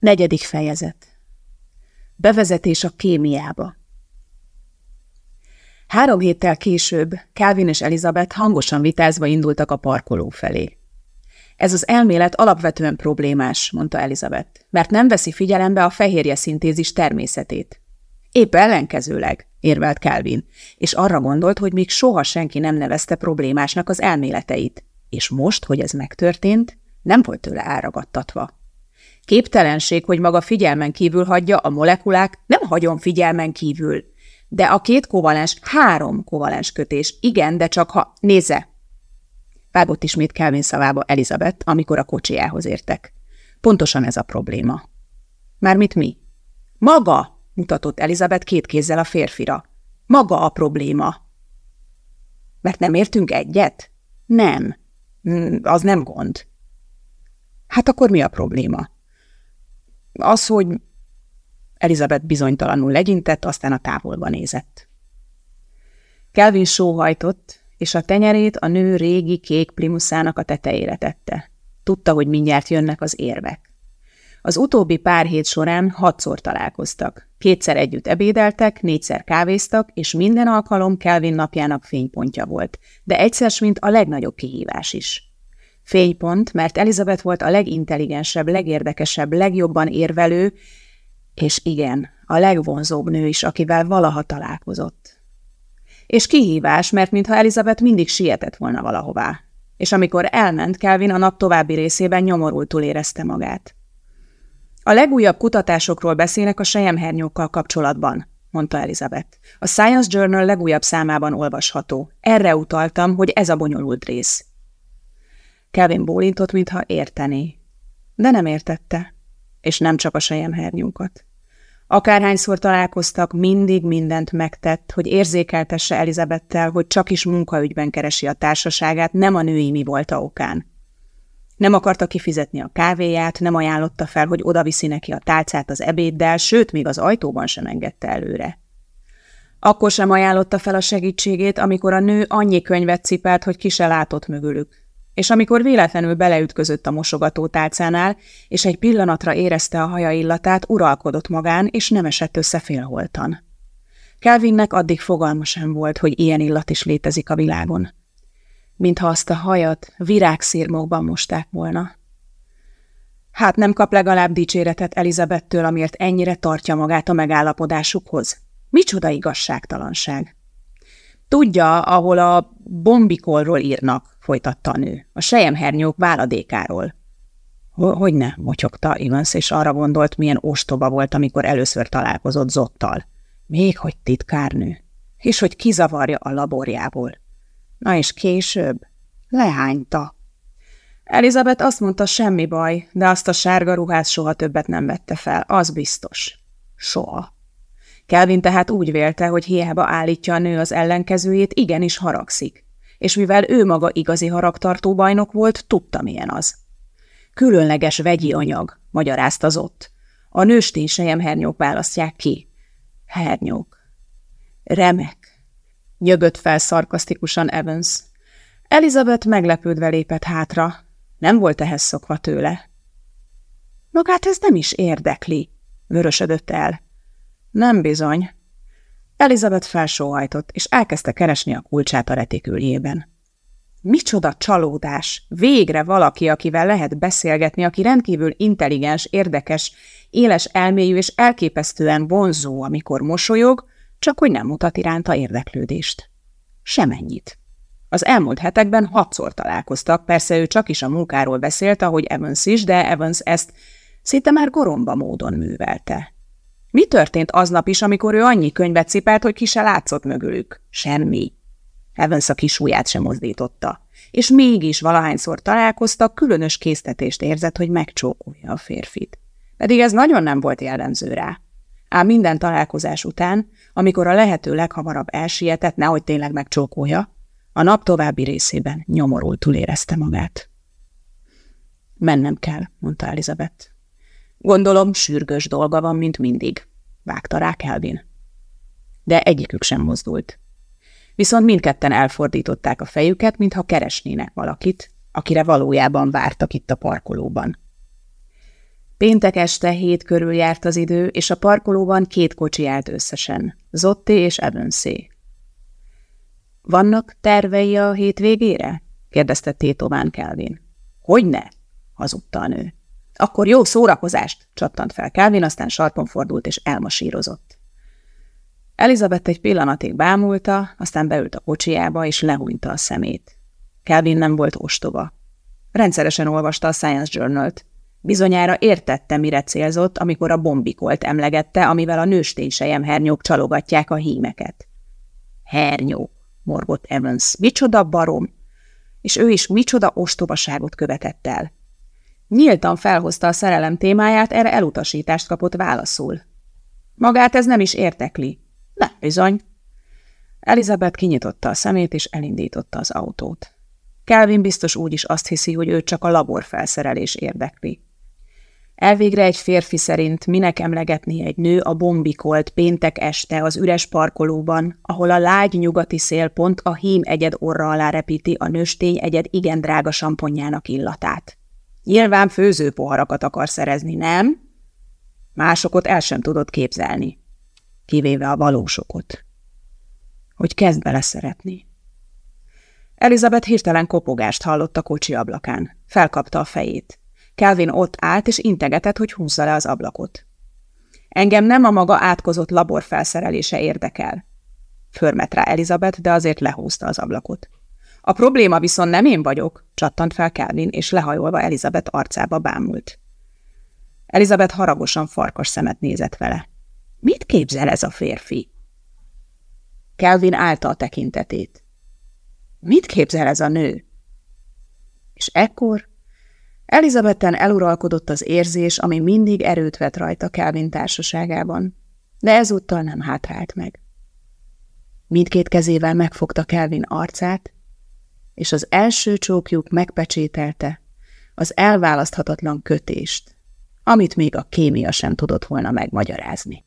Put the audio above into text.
Negyedik fejezet. Bevezetés a kémiába. Három héttel később Calvin és Elizabeth hangosan vitázva indultak a parkoló felé. Ez az elmélet alapvetően problémás, mondta Elizabeth, mert nem veszi figyelembe a fehérje szintézis természetét. Épp ellenkezőleg, érvelt Calvin, és arra gondolt, hogy még soha senki nem nevezte problémásnak az elméleteit, és most, hogy ez megtörtént, nem volt tőle elragadtatva. Képtelenség, hogy maga figyelmen kívül hagyja, a molekulák nem hagyom figyelmen kívül. De a két kovalens, három kovalens kötés, igen, de csak ha... Nézze! Vágott ismét Kelvin szavába Elizabeth, amikor a kocsijához értek. Pontosan ez a probléma. Mármit mi? Maga! mutatott Elizabeth két kézzel a férfira. Maga a probléma. Mert nem értünk egyet? Nem. Mm, az nem gond. Hát akkor mi a probléma? Az, hogy Elizabeth bizonytalanul legyintett, aztán a távolba nézett. Kelvin sóhajtott, és a tenyerét a nő régi kék primuszának a tetejére tette. Tudta, hogy mindjárt jönnek az érvek. Az utóbbi pár hét során hatszor találkoztak. Kétszer együtt ebédeltek, négyszer kávéztak, és minden alkalom Kelvin napjának fénypontja volt, de egyszer, mint a legnagyobb kihívás is. Fénypont, mert Elizabeth volt a legintelligensebb, legérdekesebb, legjobban érvelő, és igen, a legvonzóbb nő is, akivel valaha találkozott. És kihívás, mert mintha Elizabeth mindig sietett volna valahová. És amikor elment, Kelvin a nap további részében nyomorultul érezte magát. A legújabb kutatásokról beszélek a sejemhernyókkal kapcsolatban, mondta Elizabeth. A Science Journal legújabb számában olvasható. Erre utaltam, hogy ez a bonyolult rész. Kevin bólintott, mintha értené. De nem értette. És nem csak a sejemhernyókat. Akárhányszor találkoztak, mindig mindent megtett, hogy érzékeltesse Elizabettel, hogy csak is munkaügyben keresi a társaságát, nem a női mi volt a okán. Nem akarta kifizetni a kávéját, nem ajánlotta fel, hogy odaviszi neki a tálcát az ebéddel, sőt, még az ajtóban sem engedte előre. Akkor sem ajánlotta fel a segítségét, amikor a nő annyi könyvet cipelt, hogy ki se látott mögülük és amikor véletlenül beleütközött a mosogató tálcánál, és egy pillanatra érezte a haja illatát, uralkodott magán, és nem esett össze félholtan. Kelvinnek addig fogalma sem volt, hogy ilyen illat is létezik a világon. Mintha azt a hajat virágszírmokban mosták volna. Hát nem kap legalább dicséretet Elizabettől, amiért ennyire tartja magát a megállapodásukhoz? Micsoda igazságtalanság! Tudja, ahol a bombikolról írnak, folytatta a nő, a sejemhernyók váladékáról. Hogy ne, motyogta Ivans, és arra gondolt, milyen ostoba volt, amikor először találkozott Zottal. Még hogy titkárnő. És hogy kizavarja a laborjából. Na és később lehányta. Elizabeth azt mondta, semmi baj, de azt a sárga ruhát soha többet nem vette fel, az biztos. Soha. Kelvin tehát úgy vélte, hogy hiába állítja a nő az ellenkezőjét, igenis haragszik. És mivel ő maga igazi haragtartó bajnok volt, tudta, milyen az. Különleges vegyi anyag, magyaráztazott. A nőstény hernyók választják ki. Hernyók. Remek. Nyögött fel szarkasztikusan Evans. Elizabeth meglepődve lépett hátra. Nem volt ehhez szokva tőle. Magát ez nem is érdekli, vörösödött el. Nem bizony. Elizabeth felsóhajtott, és elkezdte keresni a kulcsát a retiküljében. Micsoda csalódás! Végre valaki, akivel lehet beszélgetni, aki rendkívül intelligens, érdekes, éles elmélyű és elképesztően vonzó, amikor mosolyog, csak hogy nem mutat iránta érdeklődést. Semennyit. Az elmúlt hetekben hatszor találkoztak, persze ő csak is a munkáról beszélt, ahogy Evans is, de Evans ezt szinte már goromba módon művelte. Mi történt aznap is, amikor ő annyi könyvet cipelt, hogy ki se látszott mögülük? Semmi. Evans a kis ujját sem mozdította. És mégis valahányszor találkoztak, különös késztetést érzett, hogy megcsókolja a férfit. Pedig ez nagyon nem volt jellemző rá. Ám minden találkozás után, amikor a lehető leghamarabb elsietett, nehogy tényleg megcsókolja, a nap további részében nyomorultul érezte magát. Mennem kell, mondta Elizabeth. Gondolom, sürgős dolga van, mint mindig, vágta rá Kelvin. De egyikük sem mozdult. Viszont mindketten elfordították a fejüket, mintha keresnének valakit, akire valójában vártak itt a parkolóban. Péntek este hét körül járt az idő, és a parkolóban két kocsi állt összesen, Zotti és Evansé. Vannak tervei a hétvégére? kérdezte tétován Kelvin. Hogyne? hazudta a nő. Akkor jó szórakozást, csattant fel Kelvin, aztán sarkon fordult és elmasírozott. Elizabeth egy pillanatig bámulta, aztán beült a kocsiába és lehúnyta a szemét. Kelvin nem volt ostoba. Rendszeresen olvasta a Science Journal-t. Bizonyára értette, mire célzott, amikor a bombikolt emlegette, amivel a nősténysejem hernyók csalogatják a hímeket. Hernyó, morgott Evans. Micsoda barom! És ő is micsoda ostobaságot követett el. Nyíltan felhozta a szerelem témáját, erre elutasítást kapott válaszul. Magát ez nem is értekli. Ne, bizony. Elizabeth kinyitotta a szemét, és elindította az autót. Kelvin biztos úgy is azt hiszi, hogy őt csak a laborfelszerelés érdekli. Elvégre egy férfi szerint minek emlegetni egy nő a bombikolt péntek este az üres parkolóban, ahol a lágy nyugati szél pont a hím egyed orra alá repíti a nőstény egyed igen drága samponjának illatát. Nyilván főzőpoharakat akar szerezni, nem? Másokot el sem tudod képzelni, kivéve a valósokot. Hogy kezd bele szeretni. Elizabeth hirtelen kopogást hallott a kocsi ablakán. Felkapta a fejét. Kelvin ott állt, és integetett, hogy húzza le az ablakot. Engem nem a maga átkozott laborfelszerelése érdekel. Förmet rá Elizabeth, de azért lehúzta az ablakot. A probléma viszont nem én vagyok, csattant fel Kelvin, és lehajolva Elizabeth arcába bámult. Elizabeth haragosan farkas szemet nézett vele. Mit képzel ez a férfi? Kelvin állta a tekintetét. Mit képzel ez a nő? És ekkor Elizabetten eluralkodott az érzés, ami mindig erőt vett rajta Kelvin társaságában, de ezúttal nem hátrált meg. Mindkét kezével megfogta Kelvin arcát, és az első csókjuk megpecsételte az elválaszthatatlan kötést, amit még a kémia sem tudott volna megmagyarázni.